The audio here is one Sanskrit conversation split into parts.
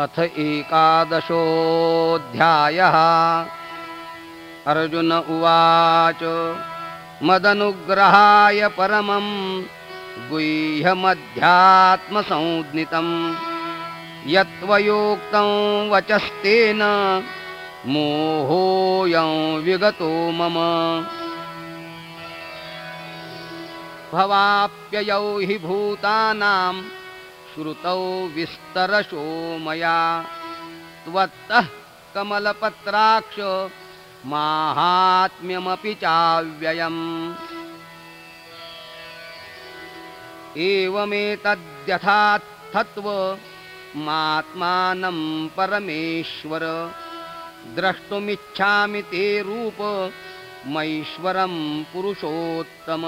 अथ एकादशोऽध्यायः। अर्जुन उवाच मदनुग्रहाय परमं गुह्यमध्यात्मसंज्ञितं। यत्त्वयोक्तं वचस्तेन मोहोऽयं विगतो मम। भवाप्ययौ हि भूतानां श्रुतौ विस्तरशो मया। त्वत्तः कमलपत्राक्ष माहात्म्यमपि चाव्ययम्। एवमेतद्यथार्थत्वमात्मानं परमेश्वर। द्रष्टुमिच्छामि ते रूप मैश्वरं पुरुषोत्तम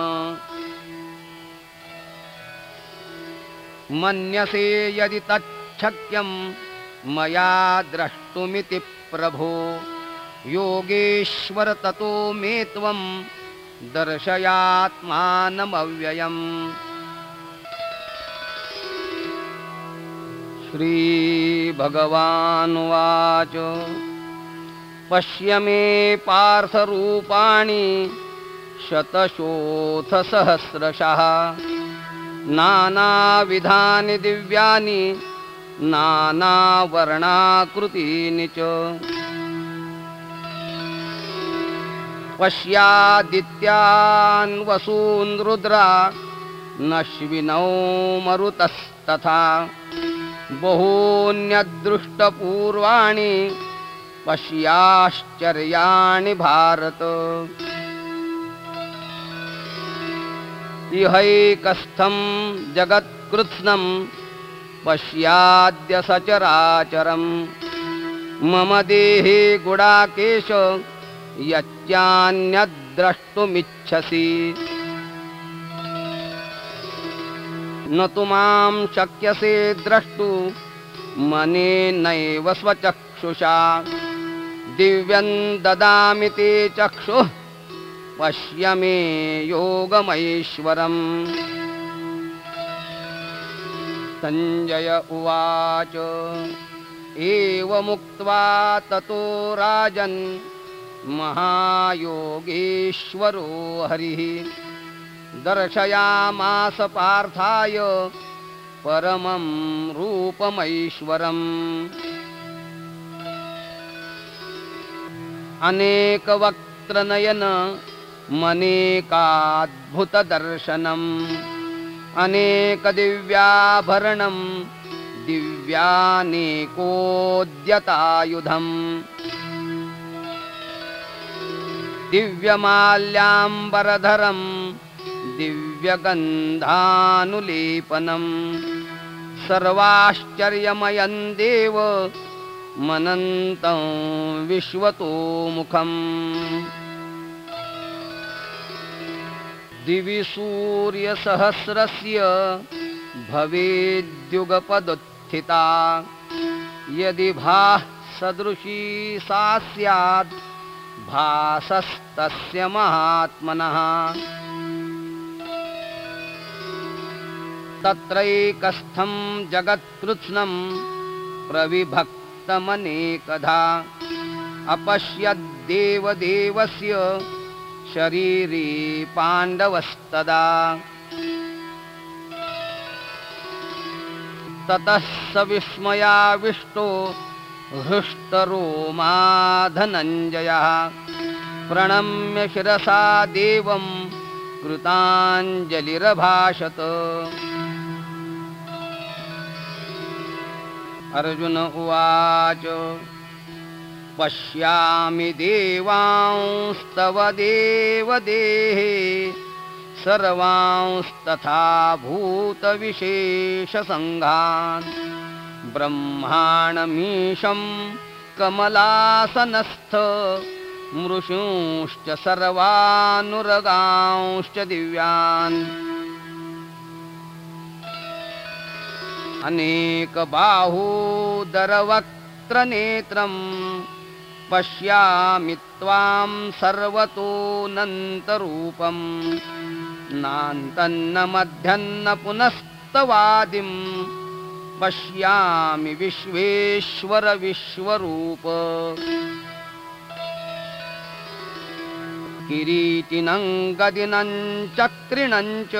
मन्यसे यदि तच्छक्यं मया द्रष्टुमिति प्रभो। योगेश्वर ततो मे त्वं दर्शयात्मानमव्ययम्। श्रीभगवानुवाच। पश्य मे पार्थरूपाणि शतशोथसहस्रशः नानाविधानि दिव्यानि नानावर्णाकृतीनि च। पश्यादित्यान् वसून् रुद्रा नश्विनौ मरुतस्तथा। बहून्यदृष्टपूर्वाणि पश्याश्चर्याणि भारत इहैकस्थं जगत्कृत्स्नं पश्याद्य सचराचरं मम देहे गुडाकेश यच्चान्यद्द्रष्टुमिच्छसि। न तु मां शक्यसे द्रष्टु मनेनैव स्वचक्षुषा। दिव्यं ददामि ते चक्षुः पश्य मे योगमैश्वरम्। सञ्जय उवाच एवमुक्त्वा ततो राजन् महायोगेश्वरो हरिः। दर्शयामास पार्थाय परमं रूपमैश्वरम्। अनेकवक्त्रनयन मनेकाद्भुतदर्शनम् अनेकदिव्याभरणं दिव्यानेकोद्यतायुधम्। दिव्यमाल्याम्बरधरं दिव्यगन्धानुलेपनं सर्वाश्चर्यमयं देव मनन्तं विश्वतोमुखम् दिवि सूर्यसहस्रस्य भवेद्युगपदुत्थिता। यदि भाः सदृशी सा स्यात् भासस्तस्य महात्मनः। तत्रैकस्थं जगत्कृत्स्नं प्रविभक्तमनेकधा। अपश्यद्देवदेवस्य शरीरे पाण्डवस्तदा। ततः स विस्मयाविष्टो हृष्टरोमा धनञ्जयः प्रणम्य शिरसा देवं कृताञ्जलिरभाषत। अर्जुन उवाच पश्यामि देवांस्तव देवदेहे सर्वांस्तथा भूतविशेषसङ्घान्। ब्रह्माणमीशं कमलासनस्थ मृषूंश्च सर्वानुरगांश्च दिव्यान्। अनेकबाहूदरवक्त्रनेत्रम् पश्यामि त्वां सर्वतोऽनन्तरूपं। नान्तन्न मध्यन्न पुनस्तवादिं। पश्यामि विश्वेश्वर विश्वरूप। किरीटिनं गदिनं चक्रिणं च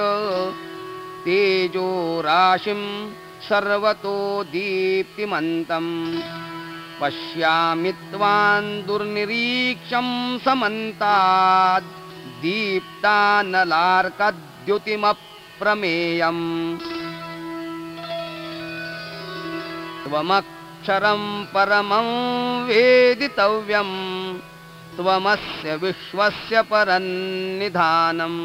तेजो राशिं सर्वतो दीप्तिमन्तम् पश्यामि त्वां दुर्निरीक्षं समन्ताद् दीप्तानलार्कद्युतिमप्रमेयम्। त्वमक्षरं परमं वेदितव्यम् त्वमस्य विश्वस्य परन्निधानम्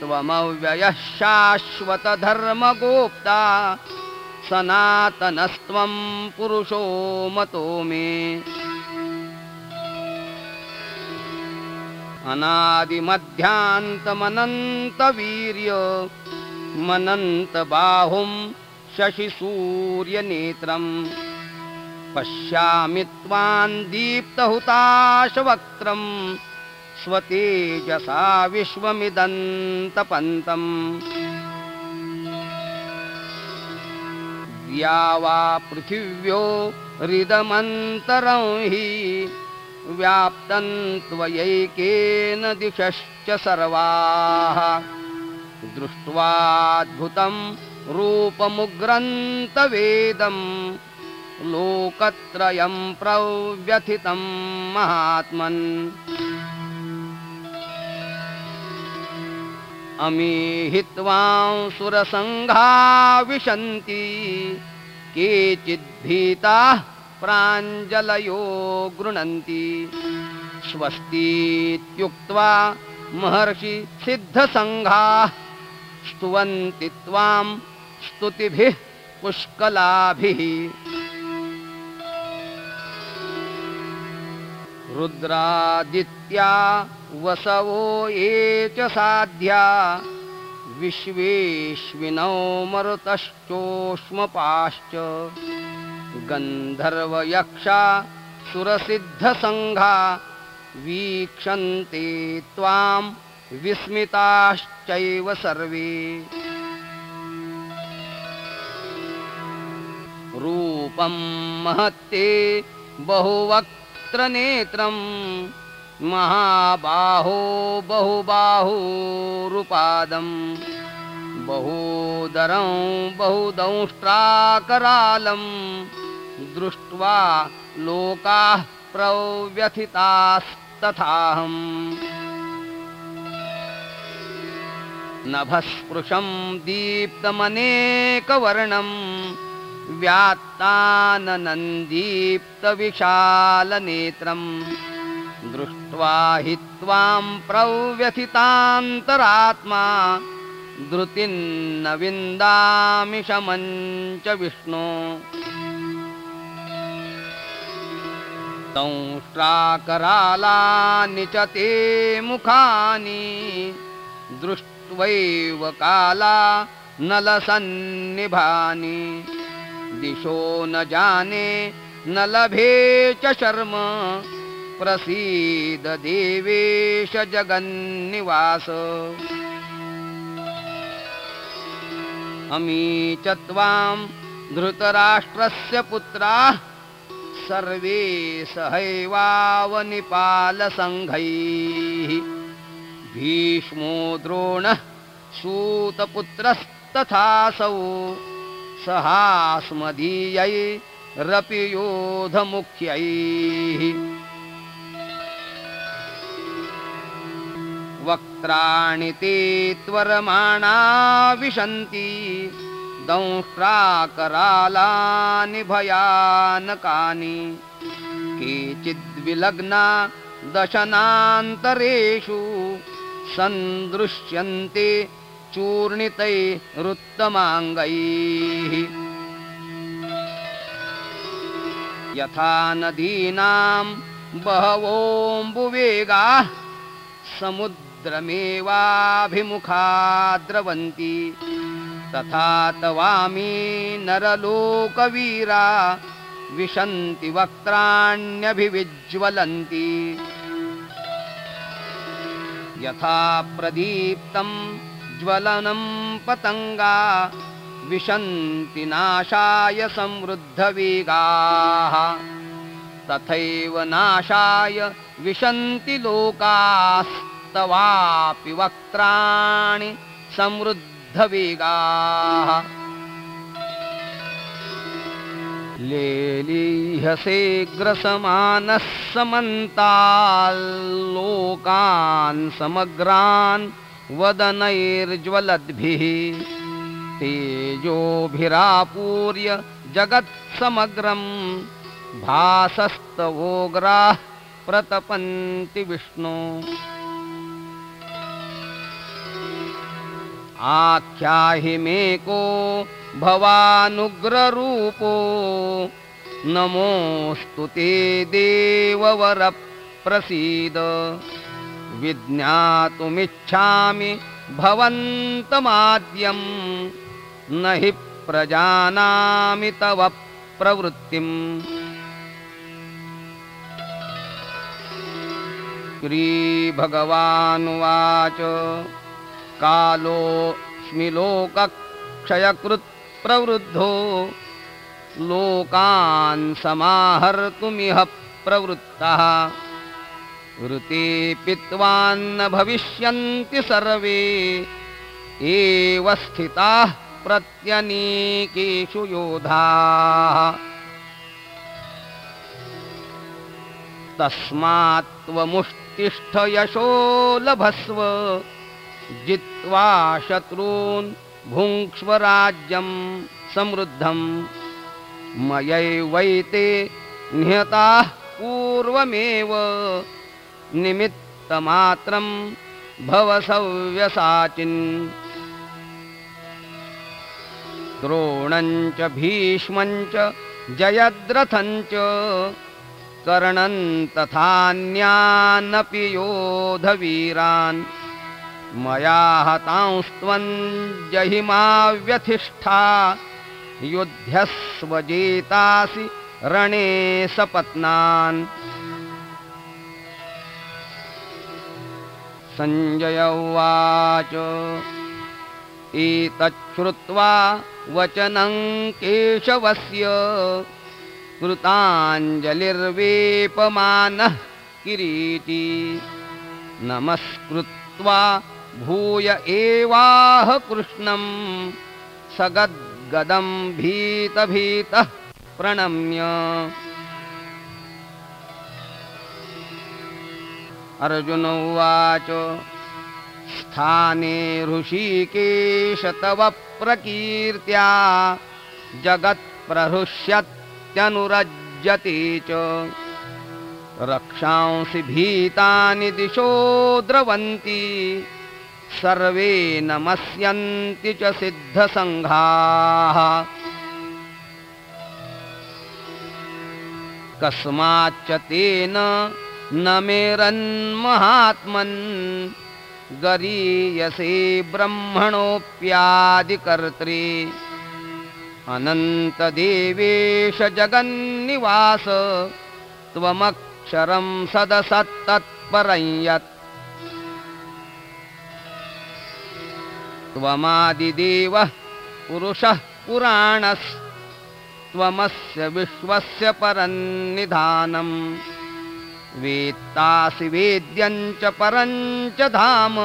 त्वमव्ययः शाश्वतधर्मगोप्ता सनातनस्त्वं पुरुषो मतो मे। अनादिमध्यान्तमनन्तवीर्य मनन्तबाहुं शशिसूर्यनेत्रम्। पश्यामि त्वां दीप्तहुताशवक्त्रं स्वतेजसा विश्वमिदन्तपन्तम् या वा पृथिव्यो हृदमन्तरं हि व्याप्तं त्वयैकेन दिशश्च सर्वाः। दृष्ट्वाद्भुतं रूपमुग्रन्तवेदं लोकत्रयं प्रव्यथितं महात्मन् अमीहि त्वां सुरसङ्घा विशन्ति। केचिद्भीताः प्राञ्जलयो गृह्णन्ति स्वस्तीत्युक्त्वा महर्षि सिद्धसङ्घाः स्तुवन्ति त्वां स्तुतिभिः पुष्कलाभिः रुद्रादित्या वसवो ये च साध्या। विश्वेश्विनौ मरुतश्चोष्मपाश्च। गन्धर्वयक्षा सुरसिद्धसङ्घा। वीक्षन्ते त्वां विस्मिताश्चैव सर्वे। रूपं महत्ते बहुवक्त्रनेत्रं महाबाहो बहुबाहुरुपादं बहूदरं बहुदंष्ट्राकरालं दृष्ट्वा लोकाः प्रव्यथितास्तथाहम्। नभस्पृशं दीप्तमनेकवर्णं व्यात्ताननन्दीप्तविशालनेत्रं दृष्ट्वा हि त्वां प्रव्यथितान्तरात्मा। धृतिन्न विन्दामि शमं च विष्णो। संष्ट्राकरालानि च ते मुखानि। दृष्ट्वैव काला नलसन्निभानि दिशो न जाने न लभे च शर्म। प्रसीद देवेश जगन्निवास। अमी च त्वां धृतराष्ट्रस्य पुत्राः सर्वे सहैवावनिपालसङ्घैः। भीष्मो द्रोणः सूतपुत्रस्तथासौ सहास्मदीयैरपि योधमुख्यैः वक्त्राणि ते त्वरमाणा विशन्ति दंष्ट्राकरालानि भयानकानि। केचिद्विलग्ना दशनान्तरेषु सन्दृश्यन्ते चूर्णितैरुत्तमाङ्गैः यथा नदीनां बहवोऽम्बुवेगाः समुद्रमेवाभिमुखा द्रवन्ति तथा तवामी नरलोकवीरा विशन्ति वक्त्राण्यभिविज्वलन्ति यथा प्रदीप्तं ज्वलनं पतङ्गा विशन्ति नाशाय समृद्धवेगाः। तथैव नाशाय विशन्ति लोकास्तवापि वक्त्राणि समृद्धवेगाः। लेलीहसेग्रसमानः समन्ताल्लोकान् समग्रान् वदनैर्ज्वलद्भिः तेजोभिरापूर्य जगत्समग्रम् भासस्तवोग्राः प्रतपन्ति विष्णु। आख्याहि मेको भवानुग्ररूपो नमोऽस्तु ते देववरप्रसीद विज्ञातुमिच्छामि भवन्तमाद्यं। न हि प्रजानामि तव प्रवृत्तिम्। श्रीभगवानुवाच। कालोऽस्मि लोकक्षयकृत्प्रवृद्धो लोकान् समाहर्तुमिह प्रवृत्तः ऋते पित्वान्न भविष्यन्ति सर्वे। एव स्थिताः प्रत्यनीकेषु योधाः। तस्मात्त्वमुष्टिष्ठ यशो लभस्व। जित्वा शत्रून् भुङ्क्ष्व राज्यं समृद्धम् मयैवैते निहताः पूर्वमेव निमित्तमात्रं भवसव्यसाचिन् द्रोणञ्च भीष्मञ्च जयद्रथञ्च कर्णन् तथान्यानपि योधवीरान्। मया हतांस्त्वं जहिमा व्यथिष्ठा युध्यस्वजेतासि रणे सपत्नान् सञ्जय उवाच। एतच्छ्रुत्वा वचनं केशवस्य कृताञ्जलिर्वेपमानः किरीटी। नमस्कृत्वा भूय एवाह कृष्णं सगद्गदं भीतभीतः प्रणम्य अर्जुन उवाच स्थाने ऋषिकेश तव प्रकीर्त्या जगत्प्रहृष्यत्यनुरज्यते च। रक्षांसि भीतानि दिशो द्रवन्ति सर्वे नमस्यन्ति च सिद्धसङ्घाः। कस्माच्च तेन न मेरन्महात्मन् गरीयसे ब्रह्मणोऽप्यादिकर्त्रे। अनन्तदेवेश जगन्निवास त्वमक्षरं सदसत्तत्परं यत् त्वमादिदेवः पुरुषः पुराणस्त्वमस्य विश्वस्य परन्निधानम् वेत्तासि वेद्यञ्च परञ्च धाम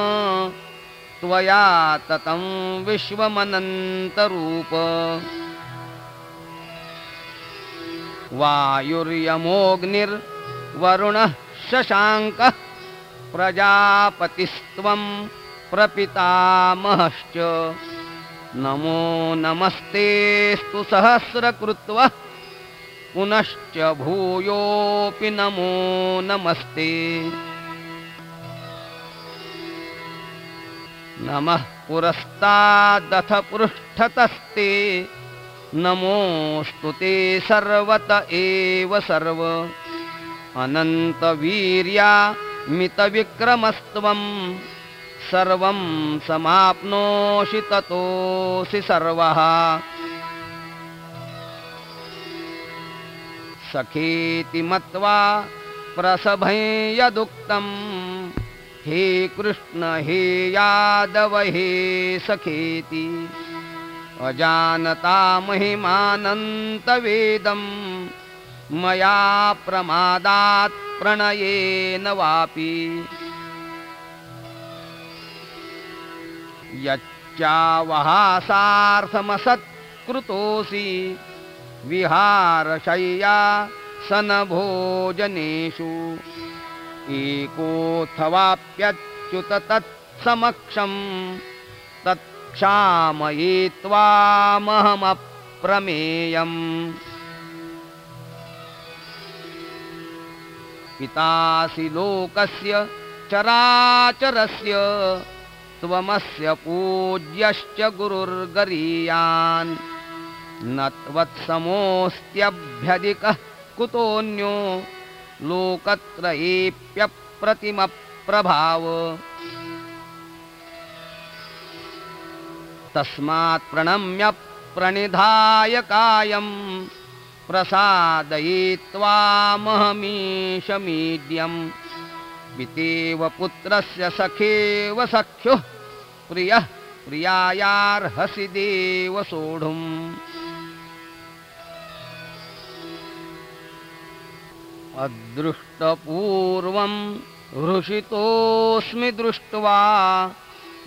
त्वया ततं विश्वमनन्तरूप। वायुर्यमोऽग्निर्वरुणः शशाङ्कः प्रजापतिस्त्वं प्रपितामहश्च। नमो नमस्तेऽस्तु सहस्रकृत्वः पुनश्च भूयोऽपि नमो नमस्ते। नमः पुरस्तादथ पृष्ठतस्ते। नमोऽस्तु ते सर्वत एव सर्व। अनन्तवीर्या मितविक्रमस्त्वं सर्वं समाप्नोषि ततोऽसि सर्वः सखेति मत्वा प्रसभं यदुक्तं हे कृष्ण हे यादव हे सखेति अजानता महिमानन्तवेदं मया प्रमादात् प्रणयेन वापि। यच्चावहासार्थमसत्कृतोऽसि विहारशय्या सनभोजनेषु। एकोऽथवाप्यच्युत तत्समक्षम्। तत्क्षामये त्वामहमप्रमेयम् पितासि लोकस्य चराचरस्य त्वमस्य पूज्यश्च गुरुर्गरीयान् न त्वत्समोऽस्त्यभ्यधिकः कुतोऽन्यो लोकत्रयेऽप्यप्रतिमप्रभाव तस्मात् प्रणम्य प्रणिधाय कायम् प्रसादयित्वामहमीशमीड्यम् पितेव पुत्रस्य सखेव सख्युः प्रियः प्रियायार्हसि देव सोढुम् अदृष्टपूर्वं हृषितोऽस्मि दृष्ट्वा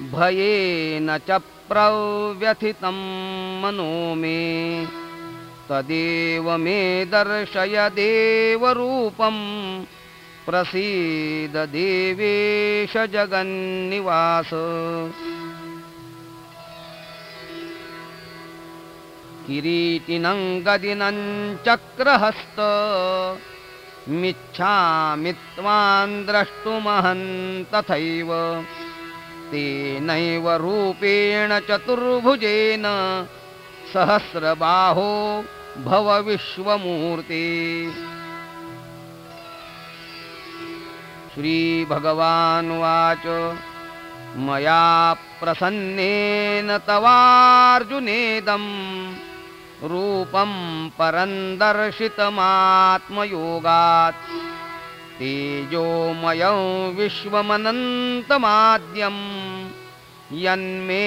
भयेन च प्रव्यथितं मनो मे। तदेव मे दर्शय देवरूपं। प्रसीद देवेश जगन्निवास। किरीटिनं गदिनं चक्रहस्त मिच्छामि त्वां द्रष्टुमहं तथैव तेनैव रूपेण चतुर्भुजेन सहस्रबाहो भव विश्वमूर्ते। श्रीभगवानुवाच मया प्रसन्नेन तवार्जुनेदं रूपं परं दर्शितमात्मयोगात् तेजोमयं विश्वमनन्तमाद्यं यन्मे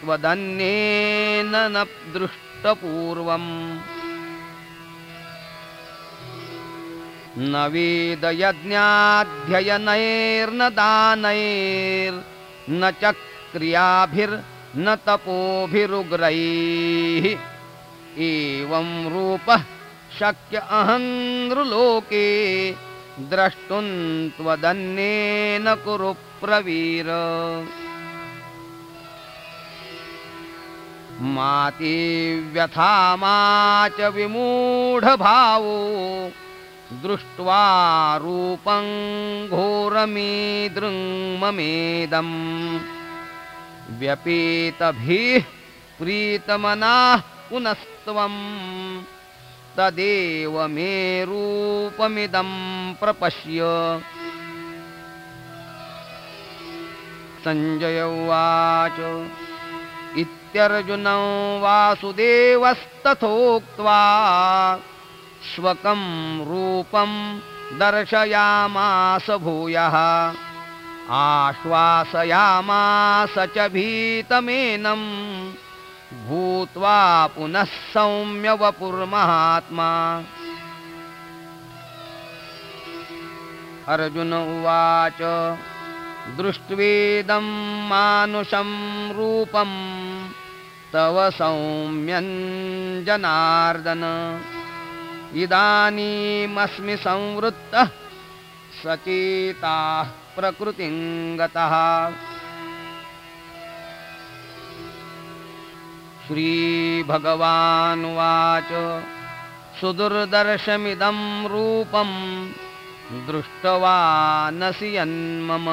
त्वदन्येन न दृष्टपूर्वम् न वेदयज्ञाध्ययनैर्न दानैर्न च क्रियाभिर्न तपोभिरुग्रैः एवं रूपः शक्य अहन्नृलोके द्रष्टुं त्वदन्येन कुरु प्रवीर। माति व्यथा मा च विमूढभावो दृष्ट्वा रूपं घोरमीदृङ्ममेदम् व्यपेतभिः प्रीतमनाः पुनस्त्वं तदेव मे रूपमिदं प्रपश्य। सञ्जय उवाच। इत्यर्जुनं वासुदेवस्तथोक्त्वा स्वकं रूपं दर्शयामास भूयः। आश्वासयामास च भीतमेनं भूत्वा पुनः सौम्यवपुर्महात्मा अर्जुन उवाच दृष्ट्वेदं मानुषं रूपं तव सौम्यं जनार्दन। इदानीमस्मि संवृत्तः सचेताः प्रकृतिं गतः श्रीभगवानुवाच सुदुर्दर्शमिदं रूपं दृष्टवानसि यन्मम।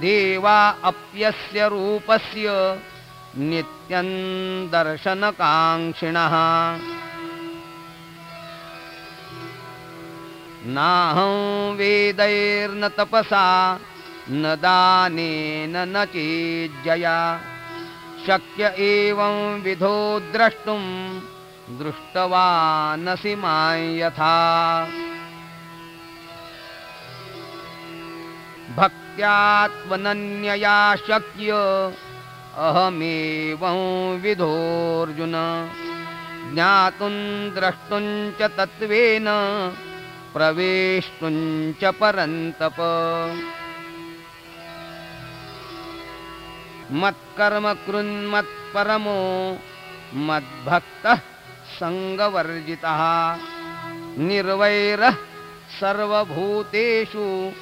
देवा अप्यस्य रूपस्य नित्यं दर्शनकाङ्क्षिणः। नाहं वेदैर्न तपसा न दानेन न चेज्जया शक्य एवं विधो द्रष्टुं दृष्टवानसि मां यथा। भक्त्यात्मनन्यया शक्य अहमेवं विधोऽर्जुन। ज्ञातुं द्रष्टुं च तत्त्वेन प्रवेष्टुं च परन्तप मत्कर्म कृन्मत्परमो मद्भक्तः सङ्गवर्जितः। निर्वैरः सर्वभूतेषु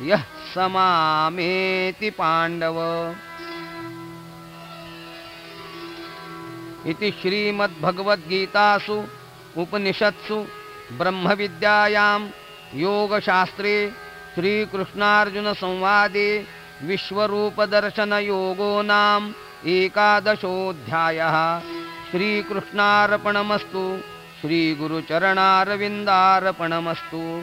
यः समामेति पाण्डव। इति श्रीमद्भगवद्गीतासु उपनिषत्सु ब्रह्मविद्यायां योगशास्त्रे श्रीकृष्णार्जुनसंवादे विश्वरूपदर्शनयोगो नाम एकादशोऽध्यायः। श्रीकृष्णार्पणमस्तु। श्रीगुरुचरणारविन्दार्पणमस्तु